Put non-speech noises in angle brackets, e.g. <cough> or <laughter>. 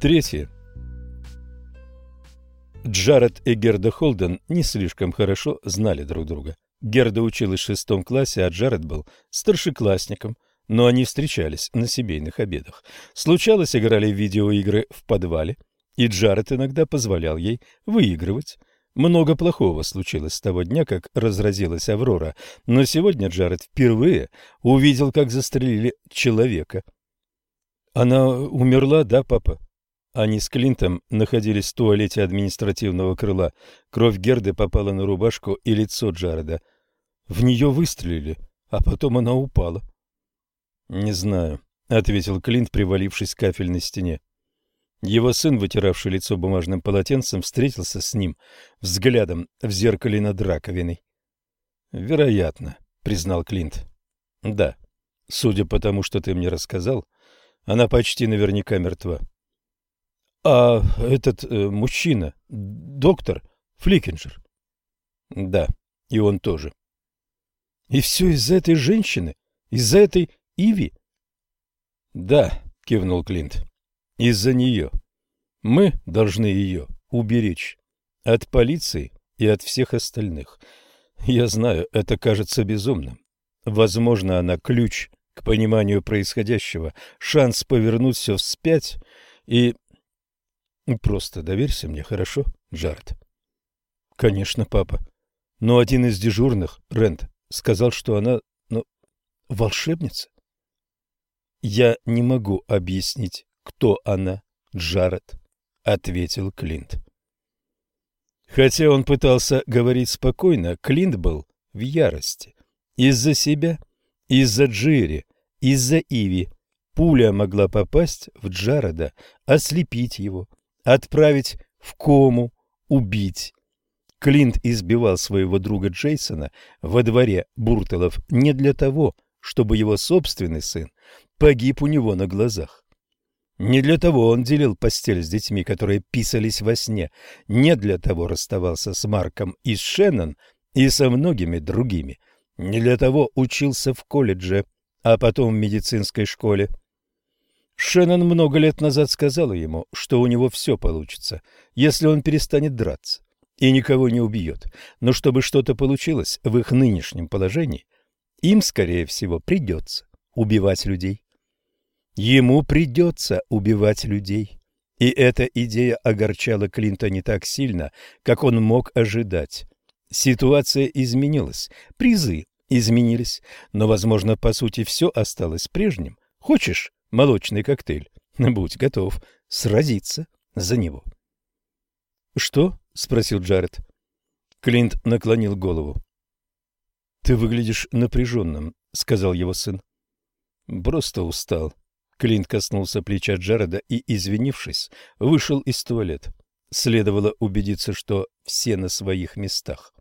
Третье. Джаред и Герда Холден не слишком хорошо знали друг друга. Герда училась в шестом классе, а Джаред был старшеклассником, но они встречались на семейных обедах. Случалось, играли в видеоигры в подвале, и Джаред иногда позволял ей выигрывать. Много плохого случилось с того дня, как разразилась Аврора, но сегодня Джаред впервые увидел, как застрелили человека. «Она умерла, да, папа?» Они с Клинтом находились в туалете административного крыла. Кровь Герды попала на рубашку и лицо Джареда. В нее выстрелили, а потом она упала. «Не знаю», — ответил Клинт, привалившись к кафельной стене. Его сын, вытиравший лицо бумажным полотенцем, встретился с ним взглядом в зеркале над раковиной. «Вероятно», — признал Клинт. «Да, судя по тому, что ты мне рассказал, она почти наверняка мертва». «А этот э, мужчина, доктор Фликинджер?» «Да, и он тоже». «И все из-за этой женщины? Из-за этой Иви?» «Да», — кивнул Клинт, — «из-за нее. Мы должны ее уберечь от полиции и от всех остальных. Я знаю, это кажется безумным. Возможно, она ключ к пониманию происходящего, шанс повернуть все вспять и просто доверься мне, хорошо, Джаред? Конечно, папа. Но один из дежурных, Рент, сказал, что она, ну, волшебница. Я не могу объяснить, кто она, Джаред, ответил Клинт. Хотя он пытался говорить спокойно, Клинт был в ярости. Из-за себя, из-за Джири, из-за Иви. Пуля могла попасть в Джареда, ослепить его, отправить в кому, убить. Клинт избивал своего друга Джейсона во дворе Буртелов не для того, чтобы его собственный сын погиб у него на глазах. Не для того он делил постель с детьми, которые писались во сне, не для того расставался с Марком и с Шеннон и со многими другими, не для того учился в колледже, а потом в медицинской школе. Шеннон много лет назад сказала ему, что у него все получится, если он перестанет драться и никого не убьет. Но чтобы что-то получилось в их нынешнем положении, им, скорее всего, придется убивать людей. Ему придется убивать людей. И эта идея огорчала Клинта не так сильно, как он мог ожидать. Ситуация изменилась, призы изменились, но, возможно, по сути все осталось прежним. Хочешь молочный коктейль. <laughs> Будь готов сразиться за него. «Что?» — спросил Джаред. Клинт наклонил голову. «Ты выглядишь напряженным», — сказал его сын. «Просто устал». Клинт коснулся плеча Джареда и, извинившись, вышел из туалета. Следовало убедиться, что все на своих местах.